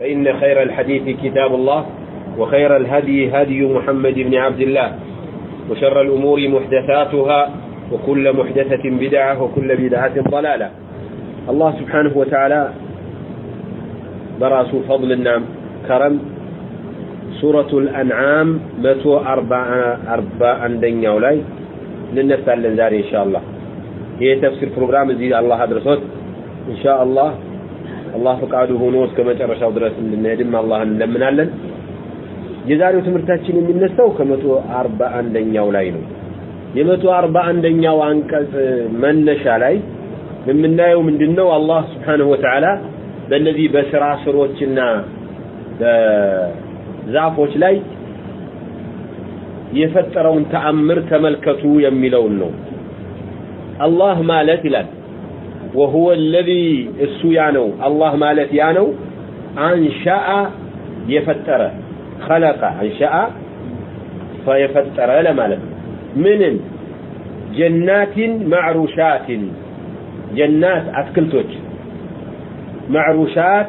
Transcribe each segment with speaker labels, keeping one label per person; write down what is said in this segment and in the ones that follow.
Speaker 1: فإن خير الحديث كتاب الله وخير الهدي هدي محمد بن عبد الله وشر الأمور محدثاتها وكل محدثة بدعة وكل بدعة ضلالة. الله سبحانه وتعالى براس فضل النعم كرم. سورة الأنعام متو أربع أربع أندنيا ولاي. لنفتح لنزاري إن شاء الله. هي تفسير زي الله أدرسوت إن شاء الله አላህ ፈቃዱ ሆኖ እስከ መጨረሻው ድረስ እንድንሄድም አላህን እንለምናለን። የዛሬው ትምህርታችን የሚነሳው ከመቶ አርባ አንደኛው ላይ ነው። የመቶ አርባ አንደኛው አንቀጽ መነሻ ላይ የምናየው ምንድነው? አላህ ስብሓነሁ ወተዓላ በእነዚህ በስራ ስሮችና በዛፎች ላይ የፈጠረውን ተአምር ተመልከቱ የሚለውን ነው። አላህ ማለት ይላል وهو الذي السيانو الله مالت يانو أنشأ يفتر خلق أنشأ فيفتر لا مالت من جنات معروشات جنات اتكلتوش معروشات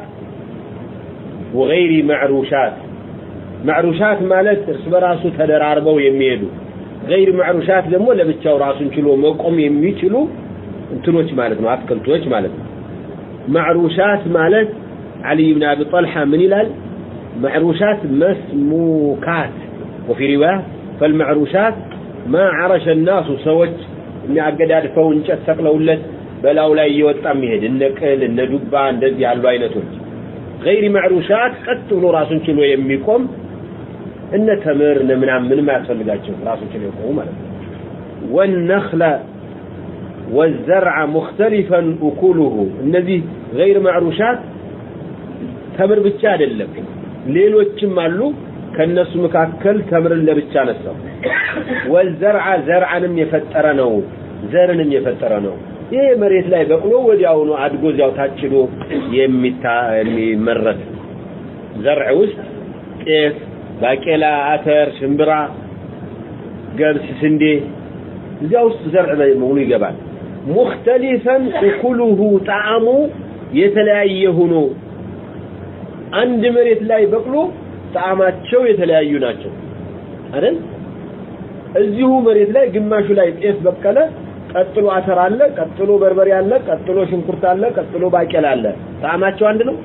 Speaker 1: وغير معروشات معروشات مالت رسب راسو تدر عربو يميدو غير معروشات دمو لبتشاو راسو انشلو مقوم يميشلو እንትኖች ማለት ነው አትክልቶች ማለት ነው ማዕሩሻት ማለት علي بن ابي طلحه من ይላል معروشات مسموكات وفي روايه فالمعروشات ما عرش الناس ሰዎች የሚያገዳድፈው እንጨት ሰቅለውለት በላው ላይ እየወጣ የሚሄድ እነ ቅል እነ ዱባ እንደዚህ ያሉ አይነቶች غير معروشات ቀጥ ብሎ ራሱን ችሎ የሚቆም እነ ተምር እነ ምናምን ምንም አያስፈልጋቸው ራሱን ችሎ የቆሙ ማለት ነው والنخل والزرع مختلفا أكله እነዚህ غير معروشات ተምር ብቻ አይደለም ሌሎችም አሉ ከነሱ መካከል ተምርን ለብቻ ነሳው ወዘርዓ ዘርዓንም የፈጠረ ነው ዘርንም የፈጠረ ነው ይሄ መሬት ላይ በቅሎ ወዲያውኑ አድጎ እዚያው ታጭዶ የሚታ የሚመረት ዘርዕ ውስጥ ጤፍ ባቄላ አተር ሽምብራ ገብስ ስንዴ እዚያ ውስጥ ዘርዕ መሆኑ ይገባል ሙክተሊፈን እኩሉሁ ጣዕሙ የተለያየ ሆኖ አንድ መሬት ላይ በቅሎ ጣዕማቸው የተለያዩ ናቸው። አይደል? እዚሁ መሬት ላይ ግማሹ ላይ ጤፍ በቀለ ቀጥሎ አተር አለ ቀጥሎ በርበሬ አለ ቀጥሎ ሽንኩርት አለ ቀጥሎ ባቄላ አለ። ጣዕማቸው አንድ ነው?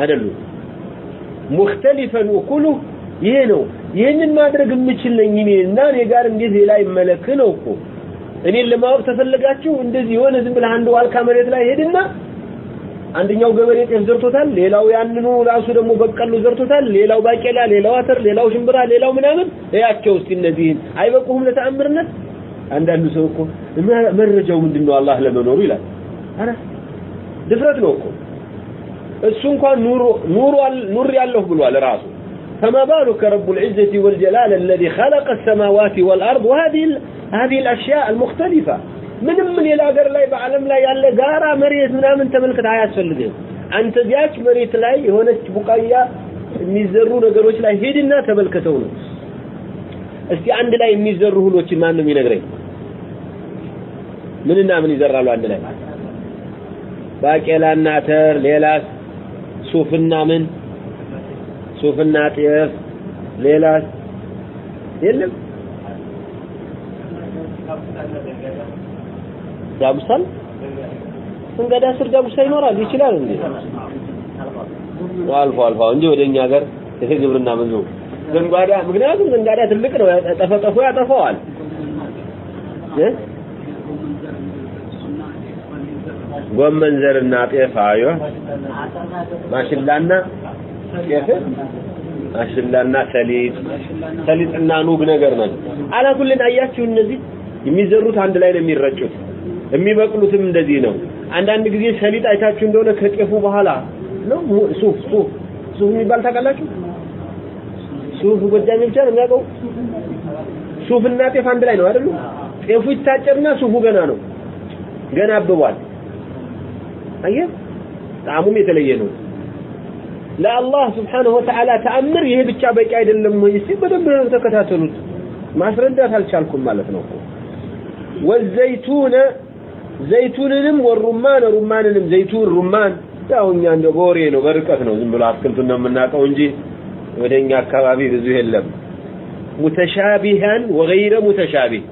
Speaker 1: አይደሉም። ሙክተሊፈን እኩሉ ይሄ ነው። ይህንን ማድረግ የምችል ነኝ እኔ እና እኔ ጋር እንዴት ሌላ ይመለክ ነው እኮ እኔን ለማወቅ ተፈለጋችሁ እንደዚህ የሆነ ዝም ብለህ አንድ ዋልካ መሬት ላይ ሄድና አንደኛው ገበሬ ጤፍ ዘርቶታል ሌላው ያንኑ ራሱ ደግሞ በቀሉ ዘርቶታል ሌላው ባቄላ ሌላው አተር ሌላው ሽምብራ ሌላው ምናምን እያቸው እስቲ እነዚህን አይበቁህም ለተአምርነት? አንዳንዱ ሰው እኮ መረጃው ምንድነው? አላህ ለመኖሩ ይላል። አረ ድፍረት ነው እኮ። እሱ እንኳን ኑሮ ኑሮ ኑር ያለሁ ብሏል ራሱ فما بالك رب العزة والجلال الذي خلق السماوات والأرض وهذه هذه الأشياء المختلفة ምንም ሌላ ሀገር ላይ በአለም ላይ ያለ ጋራ መሬት ምናምን ተመልከት አያስፈልግም አንተ ዚያች መሬት ላይ የሆነች ቡቃያ የሚዘሩ ነገሮች ላይ ሄድና ተመልከተው ነው እስቲ አንድ ላይ የሚዘሩ እህሎችን ማን ነው የሚነግረኝ ምንና ምን ይዘራሉ አንድ ላይ ባቄላና አተር ሌላስ ሱፍና ምን ሱፍና ጤፍ ሌላስ የለም። ዳጉሳል እንገዳ ስር ዳጉሳ ይኖራል። ይችላል እንዴ? አልፎ አልፎ እንጂ ወደኛ ሀገር ይሄ ግብርና ብዙ ዘንጋዳ ምክንያቱም ዘንጋዳ ትልቅ ነው። ጠፈጠፉ ያጠፋዋል። ጎመን ዘርና ጤፍ አዮ። ማሽላና ማሽላና ሰሊጥ ሰሊጥና ኑግ ነገር ነው። አላኩልን አያችሁ እነዚህ? የሚዘሩት አንድ ላይ ነው የሚረጩት። የሚበቅሉትም እንደዚህ ነው። አንዳንድ ጊዜ ሰሊጥ አይታችሁ እንደሆነ ከጤፉ በኋላ ነው። ሱፍ ሱፍ ሱፍ የሚባል ታውቃላችሁ? ሱፍ ጎጃሜ ብቻ ነው የሚያውቀው? ሱፍና ጤፍ አንድ ላይ ነው አይደሉ? ጤፉ ይታጨርና ሱፉ ገና ነው። ገና አብቧል። አየህ? ጣዕሙም የተለየ ነው ለአላህ ስብሓንሁ ወተዓላ ተአምር ይሄ ብቻ በቂ አይደለም ወይ? እስቲ በደንብ ተከታተሉት። ማስረዳት አልቻልኩም ማለት ነው ወዘይቱነ ዘይቱንንም ወሩማን ሩማንንም ዘይቱን ሩማን ያው እኛ እንደ በወሬ ነው በርቀት ነው። ዝም ብሎ አትክልቱን ነው የምናውቀው እንጂ ወደኛ አካባቢ ብዙ የለም። ሙተሻቢሃን ወገይረ ሙተሻቢህ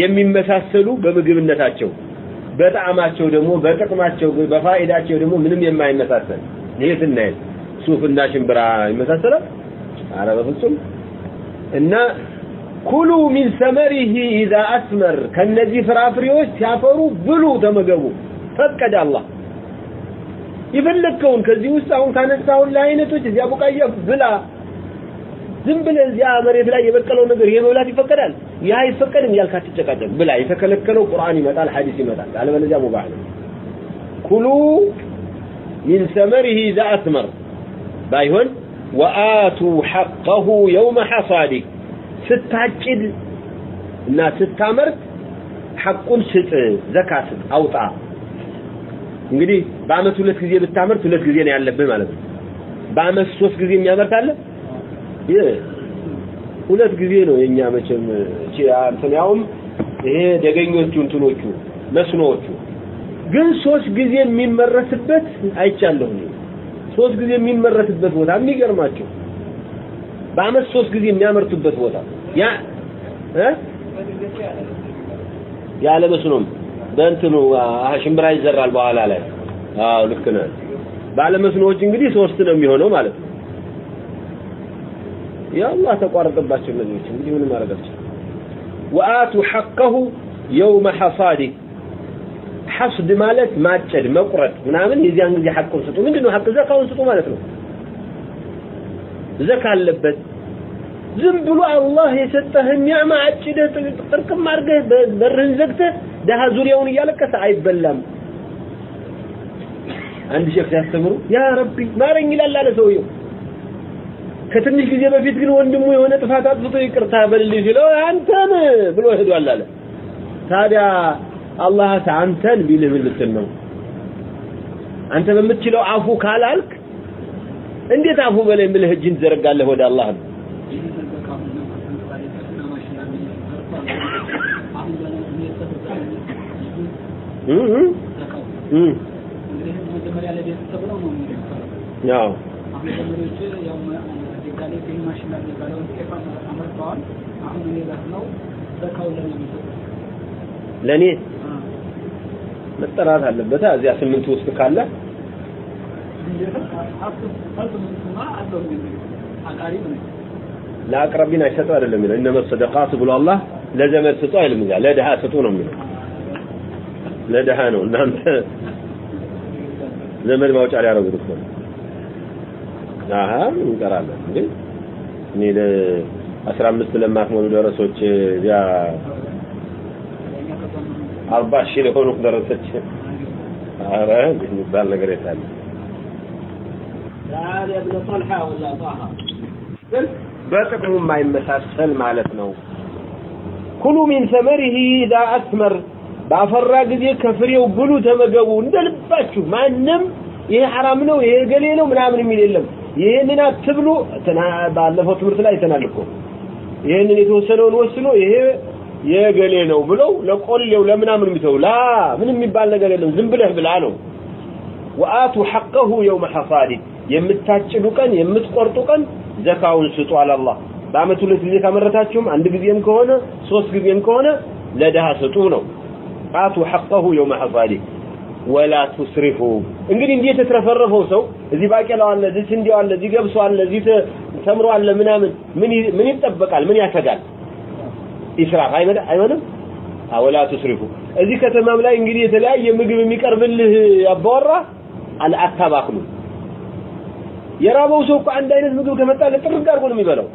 Speaker 1: የሚመሳሰሉ በምግብነታቸው በጣዕማቸው ደግሞ በጥቅማቸው በፋይዳቸው ደግሞ ምንም የማይመሳሰል። ይሄ ስናይ ሱፍና ሽምብራ ይመሳሰላል? አረ በፍጹም። እና ኩሉ ሚን ሰመሪሂ ኢዛ አስመር ከነዚህ ፍራፍሬዎች ሲያፈሩ ብሉ ተመገቡ። ፈቀደ አላህ። የፈለግከውን ከዚህ ውስጥ አሁን ካነሳሁን ለአይነቶች እዚያ ቡቃያ ብላ ዝም ብለህ እዚያ መሬት ላይ የበቀለው ነገር ይሄ መብላት ይፈቀዳል? ያ አይፈቀድም ያልክ አትጨቃጨቅ ብላ የተከለከለው ቁርአን ይመጣል ሐዲስ ይመጣል። አለበለዚያ ሙባህ ነው። ኩሉ ሚን ሰመሪሂ ኢዛ ባይሆን ወአቱ ሐቀሁ የውመ ሐሳዲህ ስታጭድ እና ስታመርት ሐቁን ስጥ ዘካ ስጥ አውጣ። እንግዲህ በአመት ሁለት ጊዜ ብታመርት ሁለት ጊዜ ነው ያለብህ ማለት ነው። በአመት ሶስት ጊዜ የሚያመርት አለ? ሁለት ጊዜ ነው የኛ መቼም እንትን ያውም ይሄ ደገኞቹ እንትኖቹ መስኖዎቹ። ግን ሶስት ጊዜ የሚመረትበት አይቻለሁ ሶስት ጊዜ የሚመረትበት ቦታ የሚገርማቸው በአመት ሶስት ጊዜ የሚያመርቱበት ቦታ ያ እ ያለ መስኖም በእንትኑ ሽምብራ ይዘራል በኋላ ላይ። አዎ ልክ ነህ ባለ መስኖዎች እንግዲህ ሶስት ነው የሚሆነው ማለት ነው። የአላህ ተቋረጠባቸው እነዚህዎች እንግዲህ ምንም ማድረጋቸው ወአቱ ሐቀሁ የውመ ሐሳዲህ ሐስድ ማለት ማጨድ መቁረጥ ምናምን የዚያን ጊዜ ሐቁን ስጡ ምንድነው ሐቅ? ዘካውን ስጡ ማለት ነው። ዘካ አለበት። ዝም ብሎ አላህ የሰጠህን ኒዕማ አጭደህ ጥርቅም አድርገህ በርህን ዘግተህ ደሃ ዙሪያውን እያለቀሰ አይበላም። አንድ ሼክ ሲያስተምሩ ያ ረቢ ማረኝ ይላል አለ ሰውየው። ከትንሽ ጊዜ በፊት ግን ወንድሙ የሆነ ጥፋት አጥፍቶ ይቅርታ በልልኝ ሲለው አንተን ብሎ ሄዷል አለ። ታዲያ አላህ አንተን ቢልህ ምን ልትል ነው? አንተ በምትችለው አፉ ካላልክ እንዴት አፉ በላይ ምልህ እጅን ትዘረጋለህ ወደ አላህ ነው? ለኔ መጠራት አለበት። እዚያ ስምንት ውስጥ ካለ ለአቅረቢን አይሰጡ አይደለም የሚለው። እነመ ሰደቃቱ ብሎ አላህ ለዘመድ ስጡ አይልም እዚያ። ለድሃ ስጡ ነው የሚለው። ለድሃ ነው። እናንተ ዘመድ ማውጫ ሊያደርጉት ነው። አሀ እንቀራለን እንዴ? እኔ ለአስራ አምስት ለማትሞሉ ደረሶች እዚያ አርባ ሺህ ለሆኑቅ ደረሰች። ኧረ እንዲህ የሚባል ነገር የታለ? በጥቅሙ የማይመሳሰል ማለት ነው። ኩሉ ሚን ሰመሪሂ ኢዛ አስመር፣ ባፈራ ጊዜ ከፍሬው ብሉ ተመገቡ፣ እንደልባችሁ ማንም ይሄ ሐራም ነው ይሄ ገሌ ነው ምናምን የሚል የለም። ይህንን አትብሉ። ባለፈው ትምህርት ላይ ተናልኮ ይህንን የተወሰነውን ወስኖ ይሄ የገሌ ነው ብለው ለቆሌው ለምናምን የሚተው። ላ ምንም የሚባል ነገር የለም። ዝም ብለህ ብላ ነው። ወአቱ ሐቀሁ የውመ ሐሳዲ። የምታጭዱ ቀን የምትቆርጡ ቀን ዘካውን ስጡ አለ በአመት ሁለት ጊዜ ካመረታችሁም አንድ ጊዜም ከሆነ ሶስት ጊዜም ከሆነ ለድሃ ስጡ ነው። አቱ ሐቀሁ የውመ ሐሳዲ። ወላ ቱስሪፉ። እንግዲህ እንዴት የተረፈረፈው ሰው እዚህ ባቄላው አለ እዚህ ስንዴው አለ እዚህ ገብሱ አለ እዚህ ተምሮ አለ ምናምን ምን ምን ይጠበቃል? ምን ያሰጋል ኢስራፍ አይሆንም ወላ ቱስሪፉ። እዚህ ከተማም ላይ እንግዲህ የተለያየ ምግብ የሚቀርብልህ ያባወራ አታባክኑ። የራበው ሰው እኮ አንድ አይነት ምግብ ከመጣለ ጥርግ አድርጎ ነው የሚበላው።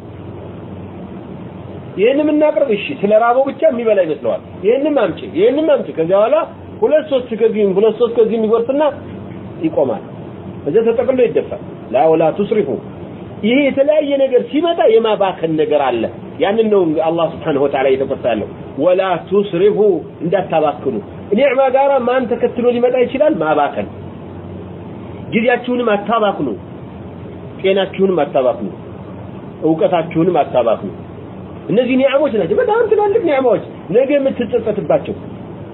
Speaker 1: ይሄንም እናቅርብ። እሺ ስለ ብቻ የሚበላ ይመስለዋል። ይሄንም አምጪ ይሄንም አምጪ። ከዚያ በኋላ ሁለት ሶስት ከዚህም ሁለት ሶስት ከዚህም ይጎርስና ይቆማል። እዚያ ተጠቅሎ ይደፋል። ላ ወላ ቱስሪፉ። ይሄ የተለያየ ነገር ሲመጣ የማባከን ነገር አለ ያንን ነው አላህ Wa Ta'ala እየተቆጣ ያለው። ወላ ቱስሪፉ እንዳታባክኑ። ኒዕማ ጋራ ማን ተከትሎ ሊመጣ ይችላል? ማባከን። ጊዜያችሁንም አታባክኑ። ጤናችሁንም አታባክኑ። እውቀታችሁንም አታባክኑ። እነዚህ ኒዕሞች ናቸው። በጣም ትላልቅ ኒዕሞች ነገ የምትጸጸትባቸው።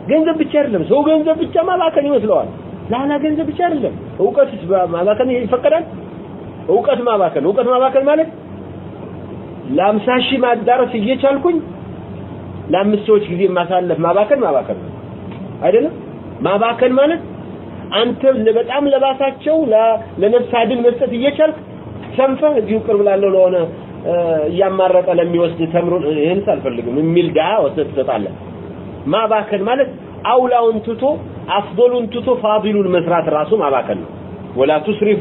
Speaker 1: ገንዘብ ብቻ አይደለም። ሰው ገንዘብ ብቻ ማባከን ይመስለዋል። ላላ ገንዘብ ብቻ አይደለም። እውቀትስ ማባከን ይፈቀዳል? እውቀት ማባከን። እውቀት ማባከን ማለት ለአምሳ ሺህ ማዳረስ እየቻልኩኝ ለአምስት ሰዎች ጊዜ ማሳለፍ ማባከን ማባከን ነው። አይደለም? ማባከን ማለት አንተ በጣም ለባሳቸው ለነፍስ አድን መስጠት እየቻልክ ሰንፈህ እዚሁ ቅርብ ላለው ለሆነ እያማረጠ ለሚወስድ ተምሮ ይህን አልፈልግም የሚል ድሃ ወስደህ ትሰጣለህ። ማባከን ማለት አውላውን ትቶ አፍዶሉን ትቶ ፋዲሉን መስራት ራሱ ማባከን ነው። ወላ ቱስሪፉ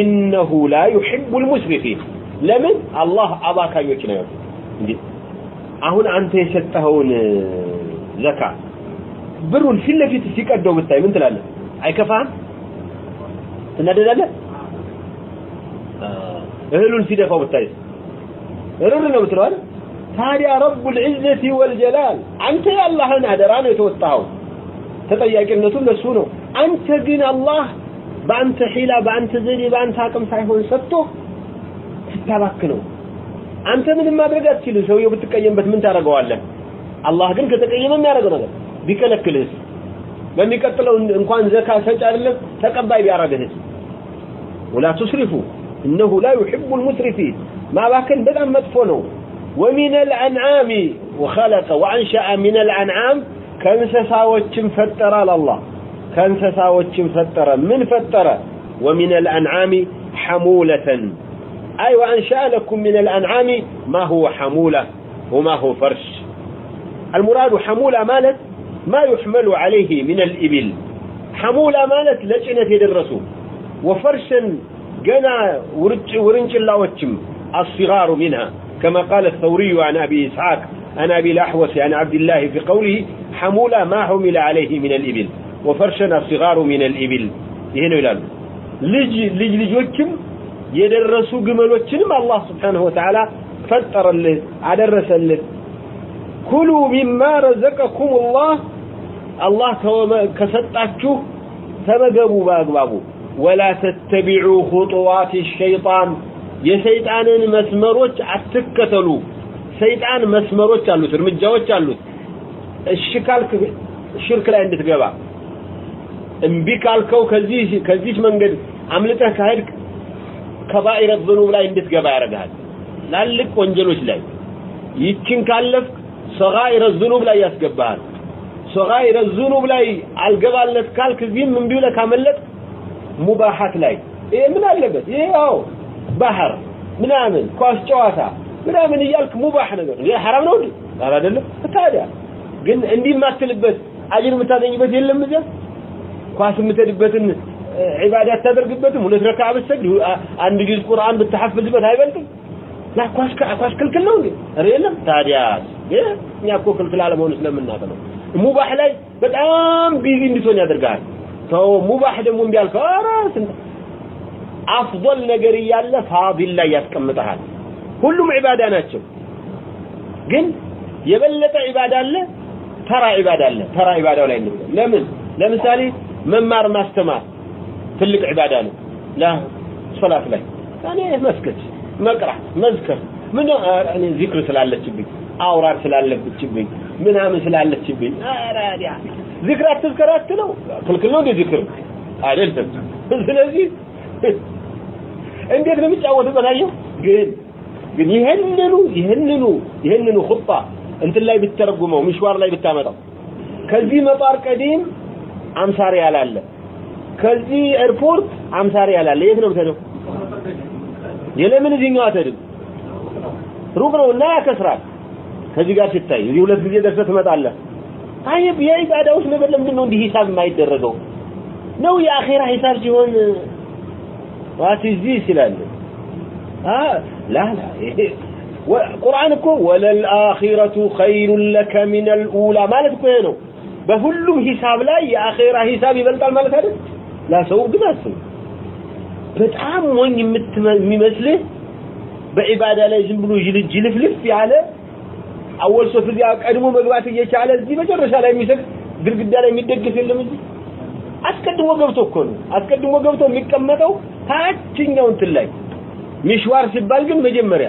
Speaker 1: ኢነሁ ላ ዩሒቡ ልሙስሪፊን ለምን? አላህ አባካኞች ነው እንዴ! አሁን አንተ የሰጠኸውን ዘካ ብሩን ፊት ለፊት ሲቀደው ብታይ ምን ትላለህ? አይከፋህም? ትናደዳለህ? እህሉን ሲደፋው ብታይ እርር ነው አይደል? ታዲያ ረቡል ዒዘቲ ወልጀላል አንተ የአላህን አደራ ነው የተወጣኸው። ተጠያቂነቱ ለሱ ነው። አንተ ግን አላህ በአንተ ሒላ በአንተ ዘዴ በአንተ አቅም ሳይሆን ሰጥቶ ስታባክነው አንተ ምንም ማድረግ አትችልም ሰውየው ብትቀየምበት ምን ታደርገዋለህ አላህ ግን ከተቀየመ የሚያደርገው ነገር ቢከለክልህስ በሚቀጥለው እንኳን ዘካ ሰጭ አይደለም ተቀባይ ቢያረግህስ ወላ ቱስሪፉ እነሁ ላ ዩሕቡ ልሙስሪፊን ማባከን በጣም መጥፎ ነው ومن الأنعام وخلق وأنشأ من الأنعام كنسساوچم فطر الله كنسساوچم فطر من فطر ومن الأنعام حمولة أي وأنشأ لكم من الأنعام ما هو حمولة وما هو فرش. المراد حمولة مالت ما يحمل عليه من الإبل. حمولة مالت لجنة يدرسوا وفرشا جنا ورنج ورنج اللوتشم الصغار منها. كما قال الثوري عن أبي إسحاق عن أبي الأحوس عن عبد الله في قوله حمولة ما حمل عليه من الإبل. وفرشا الصغار من الإبل. هنا يلال لج لج لجوكم የደረሱ ግመሎችንም አላህ ስብሓንሁ ወተዓላ ፈጠረልን አደረሰልን። ኩሉ ሚማ ረዘቀኩም ላህ አላህ ከሰጣችሁ ተመገቡ በአግባቡ። ወላ ተተቢዑ ኹጡዋት ሸይጣን የሰይጣንን መስመሮች አትከተሉ። ሰይጣን መስመሮች አሉት እርምጃዎች አሉት። እሺ ካልክ ሽርክ ላይ እንድትገባ እምቢ ካልከው ከዚህ መንገድ አምልጠህ ካሄድክ ከባኢረ ዝኑብ ላይ እንድትገባ ያደርግሃል። ላልቅ ወንጀሎች ላይ ይችን ካለፍክ ሰጋኢረ ዝኑብ ላይ ያስገባሃል። ሰጋኢረ ዝኑብ ላይ አልገባለት ካልክ እዚህም እምቢ ብለህ ካመለጥ ሙባሃት ላይ ይሄ ምን አለበት? ይሄ ያው ባህር ምናምን ኳስ ጨዋታ ምናምን እያልክ ሙባህ ነገር ይሄ ሐራም ነው እንዴ? አይደለም። ታዲያ ግን እንዲህ የማትልበት አጅር የምታገኝበት የለም እዚያ? ኳስ የምትሄድበትን ዒባዳ ታደርግበትም ሁለት ረካ ብትሰግድ አንድ ጊዜ ቁርአን ብትሐፍዝበት አይበልጥም? لا ኳስ ክልክል ነው እንዴ? የለም። ታዲያ እኛ እኮ ክልክል አለመሆኑ ስለምናውቅ ነው። ሙባህ ላይ በጣም busy እንድትሆን ያደርጋል ተው ሙባህ ደግሞ እምቢ አልከው ኧረ ነገር እያለ ፋዲል ላይ ያስቀምጠሃል። ሁሉም ዒባዳ ናቸው። ግን የበለጠ ዒባዳ አለ ተራ ዒባዳ አለ። ተራ ዒባዳው ላይ ለምን? ለምሳሌ መማር ማስተማር ትልቅ ዒባዳ ነው። ላ ሶላት ላይ እኔ መስገድ መቅራት መዝከር ምን እኔ ዚክር ስላለችብኝ አውራር ስላለብችብኝ ምናምን ስላለችብኝ አራዲያ ዚክር አትዝከር አትለው። ክልክል ነው ዚክር? አይደለም። ስለዚህ እንዴት ነው የሚጫወትበት አየው ግን ግን ይሄንኑ ይሄንኑ ይሄንኑ ኹጣ እንትን ላይ ብትተረጉመው ምሽዋር ላይ ብታመጣው ከዚህ መጣር ቀዲም አምሳ ሪያል አለ ከዚህ ኤርፖርት አምሳ ሪያል አለ። የት ነው የምትሄደው? የለምን እዚህኛው አትሄድም። ሩቅ ነው እና ያከስራል። ከዚህ ጋር ሲታይ እዚህ ሁለት ጊዜ ደርሰህ ትመጣለህ። አየብ የኢባዳዎች ነገር ለምንድን ነው እንዲህ ሂሳብ የማይደረገው? ነው የአኼራ ሂሳብ ሲሆን ዋትዚ ይችላል ላ ላ ቁርአን እኮ ወለልአኺረቱ ኸይሩን ለከ ሚነል ኡላ ማለት እኮ ይሄ ነው። በሁሉም ሂሳብ ላይ የአኼራ ሂሳብ ይበልጣል ማለት አይደል ላሰው ግን አስብ በጣም ሞኝ የሚመስልህ በዒባዳ ላይ ዝም ብሎ ጅልፍልፍ ያለ አወል ሶፍ እዚያ ቀድሞ መግባት እየቻለ እዚህ መጨረሻ ላይ የሚሰግድ ግድግዳ ላይ የሚደግፍ የለም እንጂ? አስቀድሞ ገብቶ እኮ ነው። አስቀድሞ ገብቶ የሚቀመጠው ታችኛው እንትን ላይ ሚሽዋር ሲባል ግን መጀመሪያ።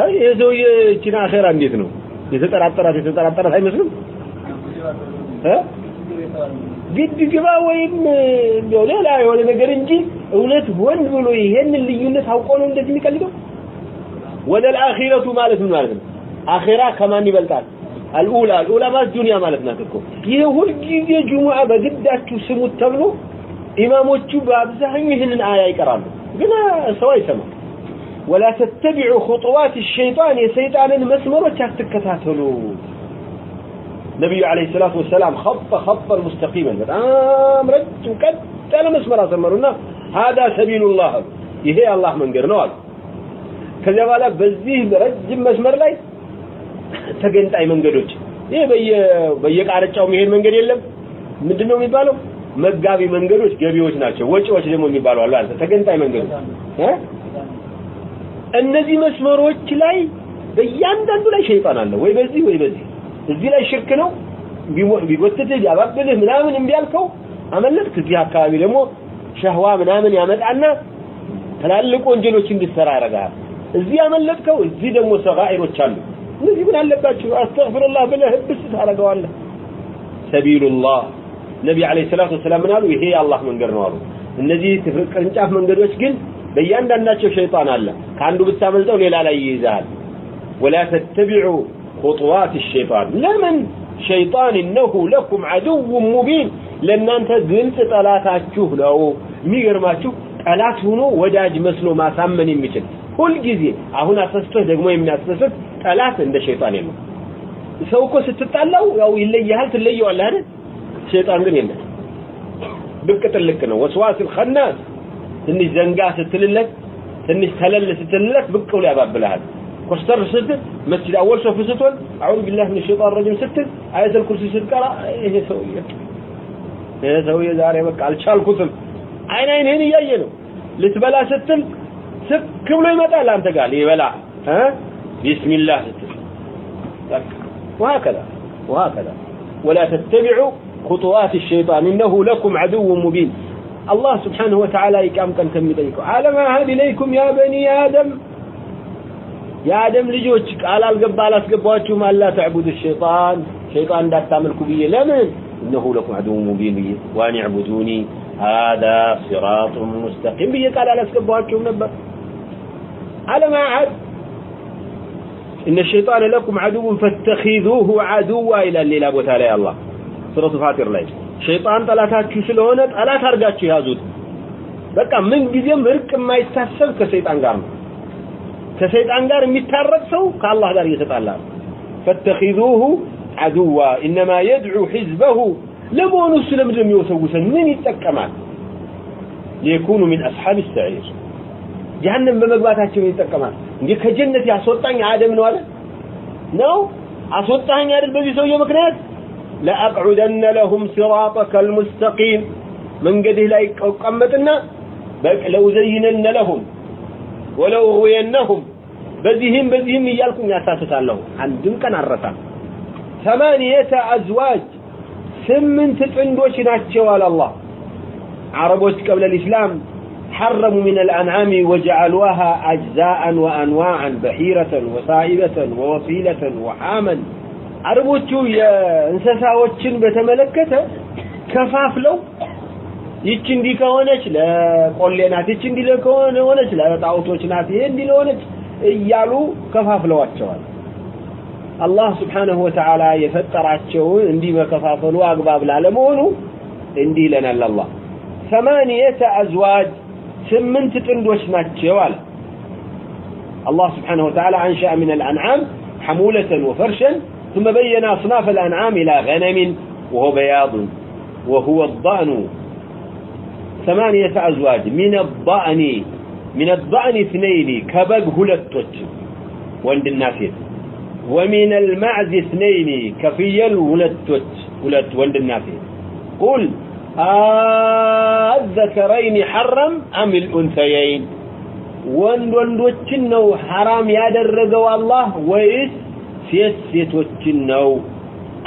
Speaker 1: አይ ይሄ ሰውዬ እቺን አኼራ እንዴት ነው? የተጠራጠራት የተጠራጠራት አይመስልም? እ ግድ ግባ ወይም እንደው ሌላ የሆነ ነገር እንጂ እውነት ሆን ብሎ ይሄንን ልዩነት አውቆ ነው እንደዚህ የሚቀልደው ወለል አኺረቱ ማለት ምን ማለት ነው አኺራ ከማን ይበልጣል አልኡላ አልኡላ ማለት ዱንያ ማለት ናት እኮ ይሄ ሁልጊዜ ጁሙዓ በግዳችሁ ስሙት ተብሎ ኢማሞቹ በአብዛኛው ይህንን አያ ይቀራሉ ግን ሰው አይሰማም ولا تتبعوا خطوات الشيطان የሰይጣንን መስመሮች አትከታተሉ ነቢዩ ዓለይሂ ሰላቱ ወሰላም ኸጠ ኸጠን ሙስተቂመን በጣም ረጅም ቀጥ ያለ መስመር አሰመሩና ሀዳ ሰቢሉላህ አሉ። ይሄ አላህ መንገድ ነው አሉ። ከዚያ በኋላ በዚህ ረጅም መስመር ላይ ተገንጣይ መንገዶች ይሄ በየቃረጫው መሄድ መንገድ የለም። ምንድነው የሚባለው? መጋቢ መንገዶች ገቢዎች ናቸው። ወጪዎች ደግሞ የሚባሉ አሉ። አንተ ተገንጣይ መንገዶች እነዚህ መስመሮች ላይ በእያንዳንዱ ላይ ሸይጣን አለ ወይ በዚህ ወይ በዚህ እዚህ ላይ ሽርክ ነው? ቢጎትትህ ቢያባብልህ ምናምን እምቢ ያልከው አመለጥክ። እዚህ አካባቢ ደግሞ ሸህዋ ምናምን ያመጣና ትላልቅ ወንጀሎች እንድትሰራ ያደርጋል እዚህ ያመለጥከው እዚህ ደግሞ ሰጋኢሮች አሉ። እነዚህ ምን አለባችሁ አስተግፍሩላህ ብለህ ህብስ ታደርገዋለህ። ሰቢሉላህ ነቢ አለይሂ ሰላቱ ወሰላም ምን አሉ? ይሄ የአላህ መንገድ ነው አሉ። እነዚህ ቅርንጫፍ መንገዶች ግን በእያንዳንዳቸው ሸይጣን አለ። ከአንዱ ብታመልጠው ሌላ ላይ ይይዛል ወላ ተተቢዑ خطوات الشيطان لمن شيطان انه لكم عدو مبين ለእናንተ ግልጽ ጠላታችሁ ነው የሚገርማችሁ ጠላት ሆኖ ወዳጅ መስሎ ማሳመን የሚችል ሁልጊዜ አሁን አሰስተህ ደግሞ የሚያስደስት ጠላት እንደ ሸይጣን የለም ሰው እኮ ስትጣላው ያው ይለያል ትለየዋለህ አይደል ሸይጣን ግን የለም ብቅ ጥልቅ ነው ወስዋስ الخناس ትንሽ ዘንጋ ስትልለት ትንሽ ተለል ስትልለት ብቅ ብሎ ያባብልሃል كشتر ست مسجد أول شوف ستول أعوذ بالله من الشيطان الرجيم. ست آية الكرسي ست قال إيه سوية؟ إيه سوية؟ زاري بك. على شال كتل عين عين هنا يجينو لتبلا ست. ست كم لو يمتع لأنت قال إيه بلا ها؟ بسم الله ست. طيب. وهكذا وهكذا. ولا تتبعوا خطوات الشيطان. إنه لكم عدو مبين. الله سبحانه وتعالى يقام كان عالم على ما هذه إليكم يا بني آدم. يا آدم ልጆች ቃል አልገባ አላስገባችሁም አላ ተዕቡዱ الشيطان شيطان እንዳታመልኩ ብዬ ለምን إنه لكم عدو مبين ብዬ وأن اعبدوني هذا صراط مستقيم ብዬ ቃል አላስገባችሁም ነበር على ما عد إن الشيطان لكم عدو فاتخذوه عدوا إلى الليلة بوتا لي الله سورة فاتر ላይ ሸይጣን ጠላታችሁ ስለሆነ ጠላት አርጋችሁ ያዙት በቃ ምን ጊዜም እርቅ የማይታሰብ ከሰይጣን ጋር ነው ከሰይጣን ጋር የሚታረቅ ሰው ከአላህ ጋር እየተጣላ ነው። ፈተኺዙሁ አዱዋ ኢነማ የድዑ ሒዝበሁ። ለመሆኑ እሱ ለምንድን የሚወሰውሰን? ምን ይጠቀማል? ሊየኩኑ ሚን አስሓብ ሰዒር ጀሀነም በመግባታቸው ይጠቀማል። እንዴ ከጀነት ያስወጣኝ አደም ነው አለ ነው አስወጣኝ አይደል? በዚህ ሰውዬ ምክንያት ለአቅዑደነ ለሁም ሲራጠከ አልሙስተቂም መንገድህ ላይ እቀመጥና በቅ ለኡዘይነነ ለሁም زينن لهم ولو غوينهم بذهم بذهم يالكم يا ساسة الله عندهم كان الرسام ثمانية أزواج ثمن تتعندوش ناتشو على الله عربوش قبل الإسلام حرموا من الأنعام وجعلوها أجزاء وأنواعا بحيرة وصائبة ووصيلة وحاما አረቦቹ የእንስሳዎችን በተመለከተ ከፋፍለው ይቺ እንዲህ ከሆነች ለቆሌ ናት፣ ይቺ እንዲህ ከሆነ ሆነች ለጣዖቶች ናት፣ ይሄ እንዲህ ለሆነች እያሉ ከፋፍለዋቸዋል። አላህ ስብሓነሁ ወተዓላ የፈጠራቸውን እንዲህ መከፋፈሉ አግባብ ላለመሆኑ እንዲህ ይለናል አላህ ሰማንየተ አዝዋጅ ስምንት ጥንዶች ናቸው አለ አላህ ስብሓነሁ ወተዓላ አንሸአ ምን አልአንዓም حمولة وفرشا ثم بين أصناف الأنعام إلى غنم وهو بياض وهو الضأن ثمانية أزواج. من الضأني من الضأني اثنين كبق هلتوت وعند النافيت ومن المعز اثنين كفيل هلتوت هلت وعند النافيت قل الذكرين حرم أم الأنثيين؟ وعند وندوتشنو حرام يادرقوا الله؟ ويس سيس سيتوتشنو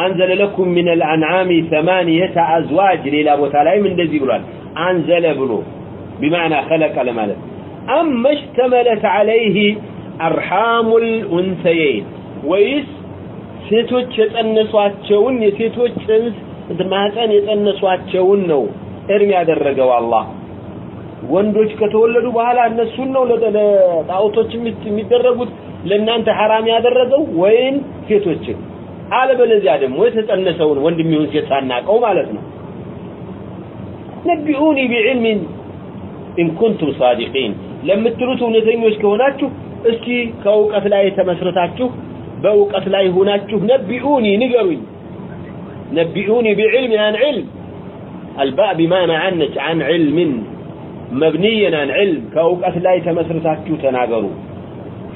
Speaker 1: አንዘለ ለኩም ሚነል አንዓሚ ሰማንየተ አዝዋጅ ሌላ ቦታ ላይም እንደዚህ ብሏል። አንዘለ ብሎ ቢማዕና ኸለቀ ለማለት። አመ ሽተመለት ዐለይህ አርሓሙል ኡንሰየይን ወይስ ሴቶች የጸነሷቸውን የሴቶች ጽንስ ማፀን የጸነሷቸውን ነው እድሜ ያደረገው አላህ። ወንዶች ከተወለዱ በኋላ እነሱን ነው ለጣዖቶች የሚደረጉት ለእናንተ ሐራም ያደረገው ወይም ሴቶችን? አለበለዚያ ደግሞ የተጸነሰውን ወንድም ይሁን ሴት ሳናቀው ማለት ነው። نبئوني بعلم إن كنتم صادقين። ለምትሉት እውነተኞች ከሆናችሁ እስኪ ከእውቀት ላይ ተመስርታችሁ በእውቀት ላይ ሆናችሁ نبئوني ንገሩኝ። نبئوني بعلم عن علم الباء بمعنى عن ነች عن علم ን መብንየን አን ዕልም ከእውቀት ላይ ተመስርታችሁ ተናገሩ።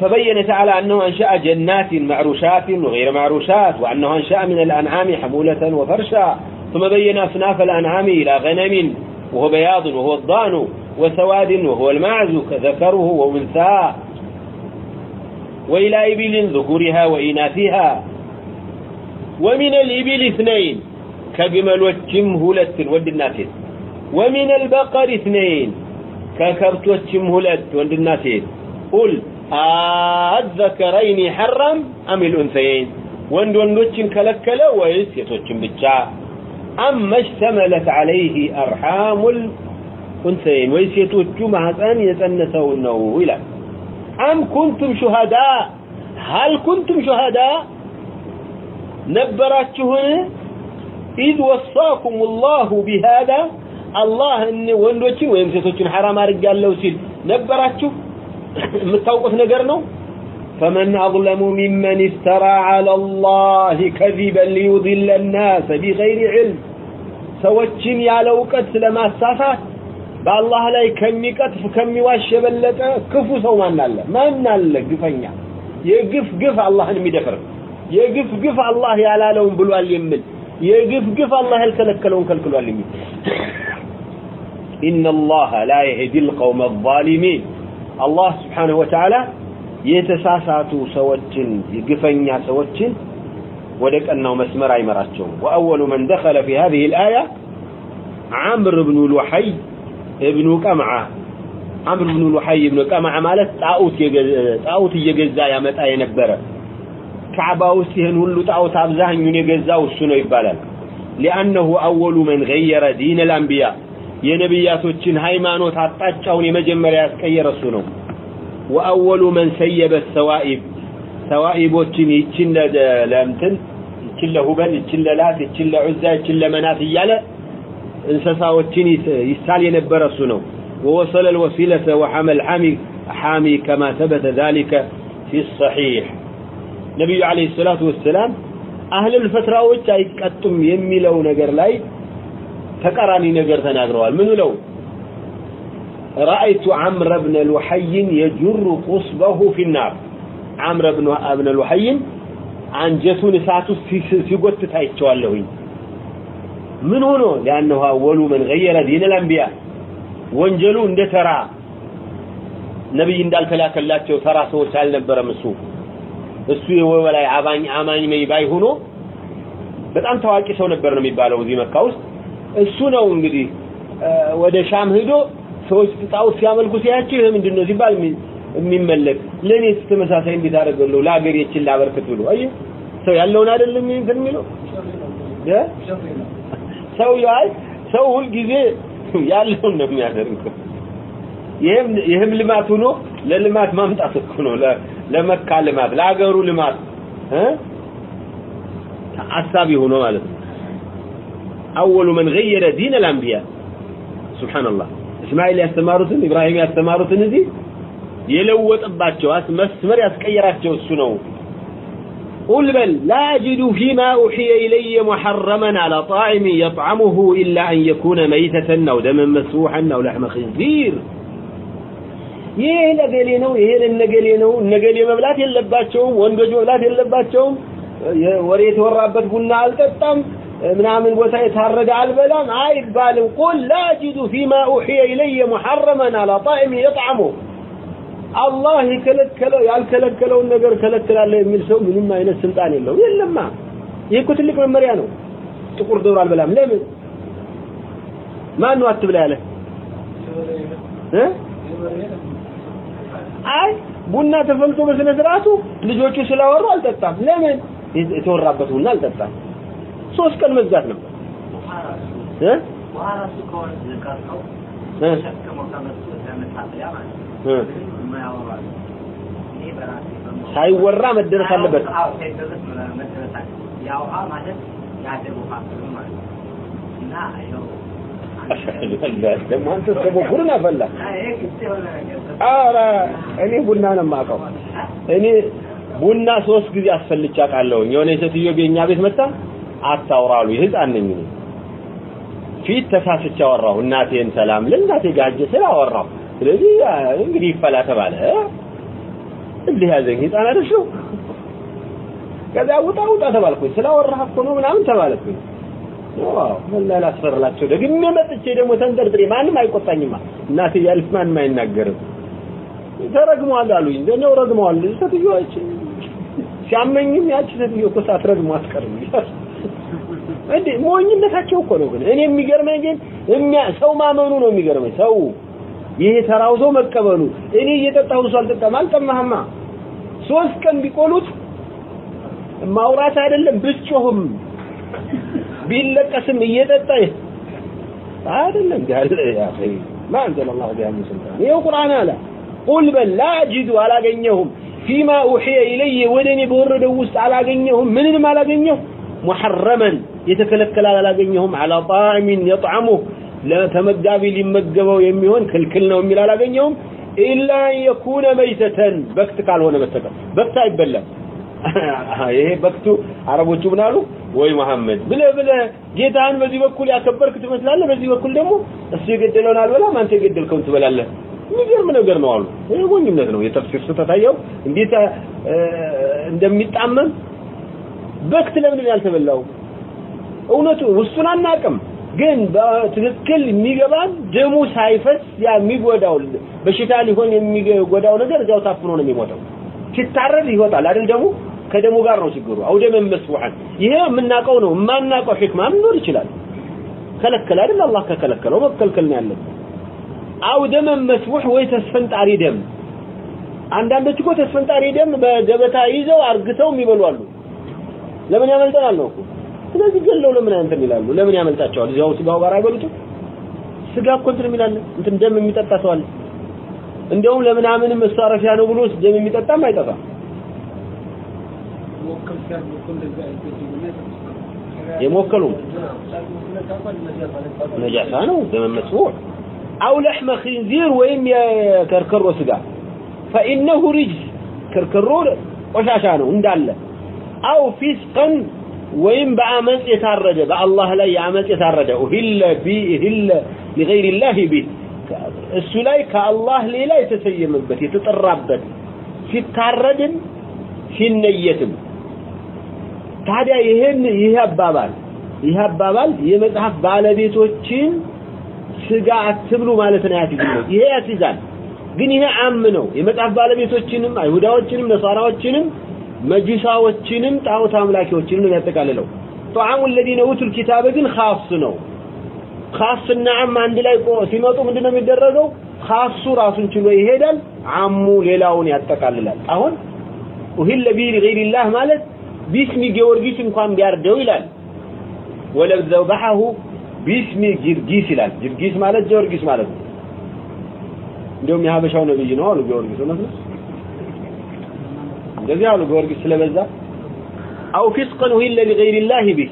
Speaker 1: فبين تعالى أنه أنشأ جنات معروشات وغير معروشات وأنه أنشأ من الأنعام حمولة وفرشا. ثم بين أصناف الأنعام إلى غنم وهو بياض وهو الضأن وسواد وهو المعز ذكره وأنثاه وإلى إبل ذكورها وإناثها. ومن الإبل اثنين كجمل وجم هلت ولد الناسين ومن البقر اثنين ككبت وجم هلت ولد الناسين قل አዘከረይኒ ሐራም አሚል ኡንሰይን ወንድ ወንዶችን ከለከለ ወይስ ሴቶችን ብቻ? አመ ሽተመለት አለይህ አርሐሙል ኡንሰይን ወይ ሴቶቹ ማህፀን የጸነሰው ነው ይላል። አም ኩንቱም ሹሃዳ? ሀል ኩንቱም ሹሃዳ? ነበራችሁን? إذ وصاكم الله بهذا? አላህ ወንዶችን ወይም ሴቶችን ሐራም አድርጋለሁ ሲል ነበራችሁ? የምታውቁት ነገር ነው فمن أظلم ممن افترى على الله كذبا ليضل الناس بغير علم ሰዎችን ያለ እውቀት ስለማሳሳት በአላህ ላይ ከሚቀጥፍ ከሚዋሽ የበለጠ ክፉ ሰው ማን አለ ማን አለ ግፈኛ የግፍ ግፍ አላህን የሚደፍር የግፍ ግፍ አላህ ያላለውን ብሏል የሚል የግፍ ግፍ አላህ ያልከለከለውን ከልክሏል የሚል إن الله لا يهدي القوم አላህ ስብሓንሁ ወተዓላ የተሳሳቱ ሰዎችን የግፈኛ ሰዎችን ወደ ቀናው መስመር አይመራቸውም። ወአወሉ መን ደኸለ ፊ ሀዚህ ልአያ ዓምር ብኑ ሉሐይ እብኑ ቀምዓ። ዓምር እብኑ ሉሐይ እብኑ ቀምዓ ማለት ጣዖት እየገዛ ያመጣ የነበረ። ካዕባ ውስጥ ይህን ሁሉ ጣዖት አብዛኛውን የገዛው እሱ ነው ይባላል። ሊአነሁ አወሉ መን ገየረ ዲን ልአንቢያ የነብያቶችን ሃይማኖት አጣጫውን የመጀመሪያ ያስቀየረ እሱ ነው وأول من سيب السوائب ሰዋኢቦችን ይችን ለእንትን ይችን ለሁበል ይችን ለላት ይችን ለዑዛ ይችን ለመናት እያለ እንስሳዎችን ይሳል የነበረ እሱ ነው ووصل الوسيلة وحمل حامي حامي كما ثبت ذلك في الصحيح نبي عليه الصلاة والسلام أهل الفترة አይቀጡም የሚለው ነገር ላይ ተቃራኒ ነገር ተናግረዋል ምን ለው رأيت عمرو بن لحي يجر قصبه في النار عمرو بن ابن لحي አንጀቱን እሳት ውስጥ ሲጎትት አይቼዋለሁኝ ምን ሆኖ لانه اول من غير دين الانبياء ወንጀሉ እንደ ተራ ነብይ እንዳልተላከላቸው ተራ ሰዎች አልነበረም እሱ እሱ የወበላይ አባኝ አማኝ መይ ባይ ሆኖ በጣም ታዋቂ ሰው ነበር ነው የሚባለው እዚህ መካ ውስጥ እሱ ነው እንግዲህ ወደ ሻም ሄዶ ሰዎች ጣዖት ሲያመልኩ ሲያቸው ይሄ ምንድነው ሲባል የሚመለክ ለኔስ ተመሳሳይ እንዴት አደረገለው ለሀገር የችን ላበርክት ብሎ። አየ ሰው ያለውን አይደለም እንትን የሚለው? ሰው ያይ ሰው ሁል ጊዜ ያለውን ነው የሚያደርገው። ይሄም ይሄም ልማት ሆኖ ለልማት ማምጣት እኮ ነው ለመካ ልማት ለሀገሩ ልማት። እ? አሳቢ ሆኖ ማለት ነው أول من غير دين الأنبياء سبحان الله እስማኤል ያስተማሩትን ኢብራሂም ያስተማሩትን እዚህ የለወጠባቸው መስመር ያስቀየራቸው እሱ ነው قل بل لا أجد فيما أوحي إلي محرما على طاعم يطعمه إلا أن يكون ميتة أو دما مسفوحا أو لحم خنزير ይሄ ለገሌ ነው ይሄ ለነገሌ ነው እነገሌ መብላት የለባቸውም ወንዶች መብላት የለባቸውም ወሬ የተወራበት ቡና አልጠጣም ምናምን ቦታ የታረደ አልበላም አይባልም። ቁል ላ አጅዱ ፊማ ኡሕየ ኢለየ ሙሐረመን አላ ጣዕሚ የጥዓሙ አላህ የከለከለው ያልከለከለውን ነገር ከለክላለሁ የሚል ሰው ምንም አይነት ስልጣን የለው የለማ። ይህ እኮ ትልቅ መመሪያ ነው። ጥቁር ዶሮ አልበላም። ለምን? ማን ነው አትብላ ያለ? አይ ቡና ተፈልቶ በስነ ስርዓቱ ልጆቹ ስላወሩ አልጠጣም። ለምን? የተወራበት ቡና አልጠጣም ሶስት ቀን መዝጋት ነው እ ሳይወራ መደረስ አለበት። ደግሞ አንተ ደግሞ ቡና ፈላ። ኧረ እኔ ቡና ነው የማውቀው። እኔ ቡና ሶስት ጊዜ አስፈልቼ አውቃለሁኝ። የሆነ ሴትዮ በእኛ ቤት መጣ አታውራሉ። ህፃን ነኝ እኔ ፊት ተሳስቼ አወራሁ። እናቴን ሰላም ለእናቴ ጋር ሄጄ ስላወራሁ ስለዚህ እንግዲህ ይፈላ ተባለ። እንዲህ ያዘኝ ህፃን አይደለሁ። ከዛ ውጣ ውጣ ተባልኩኝ። ስላወራህ እኮ ነው ምናምን ተባለኩኝ። ምን ላስፈርላቸው ደግሜ መጥቼ ደግሞ ተንደርድሬ ማንም አይቆጣኝማ። እናቴ እያለች ማንም አይናገርም። ተረግሟል አሉኝ። እንደው ረግመዋል። ሴትዮዋች ሲያመኝም ያቺ ሴትዮ እኮ ሳትረግሙ አትቀርም። እንዴ ሞኝነታቸው እኮ ነው። ግን እኔ የሚገርመኝ ግን የሚያ ሰው ማመኑ ነው የሚገርመኝ። ሰው ይሄ ተራው ሰው መቀበሉ። እኔ እየጠጣሁ እሱ አልጠጣም። አልጠማህማ ሶስት ቀን ቢቆሉት ማውራት አይደለም ብጮህም ቢለቀስም እየጠጣ አይደለም ያለ ያ አኺ ما انزل الله بها من سلطان ይሄው ቁርአን አለ ቁል በል ላ አጅዱ አላገኘሁም ፊማ ኡሕየ ኢለየ ወደ እኔ በወረደው ውስጥ አላገኘሁም ምንንም አላገኘሁ ሙሐረመን የተከለከለ አላገኘሁም። አላ ጣዕሚን የጥዓሙህ ለተመጋቢ ሊመገበው የሚሆን ክልክል ነው የሚል አላገኘሁም። ኢላ የኩነ መይተተን በክት ካልሆነ በስተቀር በክት አይበላም። ይሄ በክቱ አረቦቹ ምን አሉ? ወይ መሐመድ ብለህ ብለህ ጌታህን በዚህ በኩል ያከበርክ ትመስላለህ በዚህ በኩል ደግሞ እሱ የገደለውን አልበላም አንተ የገደልከውን ትበላለህ። የሚገርም ነገር ነው አሉ። ይሄ ሞኝነት ነው። የተፍሲር ስህተት አየው እንዴት እንደሚጣመም በክት ለምን ያልተበላው እውነቱ ውስጡን አናቅም ግን በትክክል የሚገባን ደሙ ሳይፈስ ያ የሚጎዳው በሽታ ሊሆን የሚጎዳው ነገር እዚያው ታፍኖ ነው የሚሞተው። ሲታረድ ይወጣል አይደል? ደሙ ከደሙ ጋር ነው ችግሩ አውደመ መስዋዕን ይሄ የምናውቀው ነው። የማናውቀው ህክማ ሊኖር ይችላል? ከለከለ አይደል? አላህ ከከለከለው መከልከል ነው ያለበት አውደመ መስቡህ ወይ ተስፈንጣሪ ደም። አንዳንዶች እኮ ተስፈንጣሪ ደም በገበታ ይዘው አርግተው የሚበሉ አሉ። ለምን ያመልጠናል ነው እኮ ስለዚህ ገለው ለምን እንትን ይላሉ? ለምን ያመልጣቸዋል? እዚያው ስጋው ጋር አይበሉትም? ስጋ እኮ እንትን የሚላል እንትን ደም የሚጠጣ ሰው አለ። እንደውም ለምናምንም መሳረፊያ ነው ብሎ ደም የሚጠጣም አይጠፋም? የሞከሉም። ነጃሳ ነው دم مسفوح أو لحم خنزير ወይም የከርከሮ ስጋ። فإنه رجس ከርከሮ ቆሻሻ ነው እንዳለ። أو فسقا ወይም በአመፅ የታረደ በአላህ ላይ የአመፅ የታረደ። أهل ب أهل ሊገይሪላህ ቢህ። እሱ ላይ ከአላህ ሌላ የተሰየመበት የተጠራበት ሲታረድም ሲነየትም። ታዲያ ይሄን ይሄ አባባል ይሄ አባባል የመጽሐፍ ባለቤቶችን ስጋ አትብሉ ማለት ነው ያትይዛል ይሄ ያትይዛል ግን ይሄ አም ነው። የመጽሐፍ ባለቤቶችንም አይሁዳዎችንም ነሳራዎችንም መጁሳዎችንም ጣዖት አምላኪዎችንም ነው ያጠቃልለው ጧዓሙ الذين اوتوا الكتاب ግን خاص ነው ካስና አም አንድ ላይ ቆ ሲመጡ ምንድነው የሚደረገው ካሱ ራሱን ችሎ ይሄዳል አሙ ሌላውን ያጠቃልላል አሁን ኡሂለ ቢ لغير الله ማለት ቢስሚ ጊዮርጊስ እንኳን ቢያርደው ይላል ወለው ዘበሐሁ ቢስሚ ጊርጊስ ይላል ጊርጊስ ማለት ጊዮርጊስ ማለት ነው እንደውም የሀበሻው ነብይ ነው አሉ ጊዮርጊስ እውነት ነው እንደዚህ አሉ ጊዮርጊስ ስለበዛ አው ፊስቀን ኡሂለ لغير الله به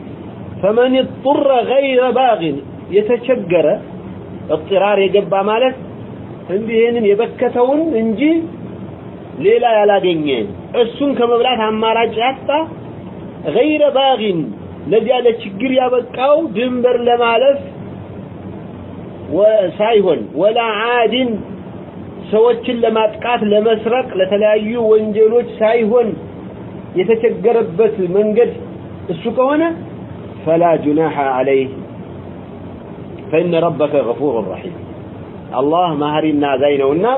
Speaker 1: فمن اضطر غير باغ የተቸገረ እጥራር የገባ ማለት እንዲህ ይሄንን የበከተውን እንጂ ሌላ ያላገኘ እሱን ከመብላት አማራጭ ያጣ غير باغ ለዚያ ለችግር ያበቃው ድንበር ለማለፍ ሳይሆን ወላ ዓድን ሰዎችን ለማጥቃት ለመስረቅ ለተለያዩ ወንጀሎች ሳይሆን የተቸገረበት መንገድ እሱ ከሆነ فلا جناح عليه فإن ربك غفور رحيم الله مهرنا زينونا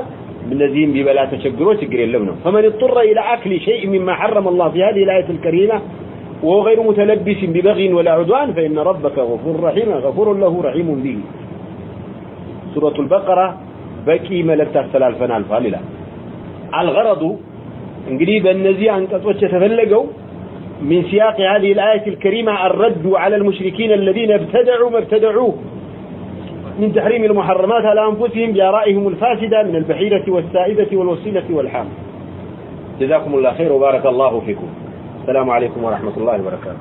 Speaker 1: እነዚህም ቢበላ ተቸግሮ ችግር የለም ነው فمن اضطر إلى أكل شيء مما حرم الله في هذه الآية الكريمة وهو غير متلبس ببغي ولا عدوان فإن ربك غفور رحيم غفور له رحيم به سورة البقرة بكي ملك تختلال فنال فاللا الغرض እንግዲህ በእነዚህ አንቀጾች የተፈለገው من سياق هذه الآية الكريمة الرد على المشركين الذين ابتدعوا ما ابتدعوه من تحريم المحرمات على أنفسهم بآرائهم الفاسدة من البحيرة والسائبة والوسيلة والحام جزاكم الله خير وبارك الله فيكم السلام عليكم ورحمة الله وبركاته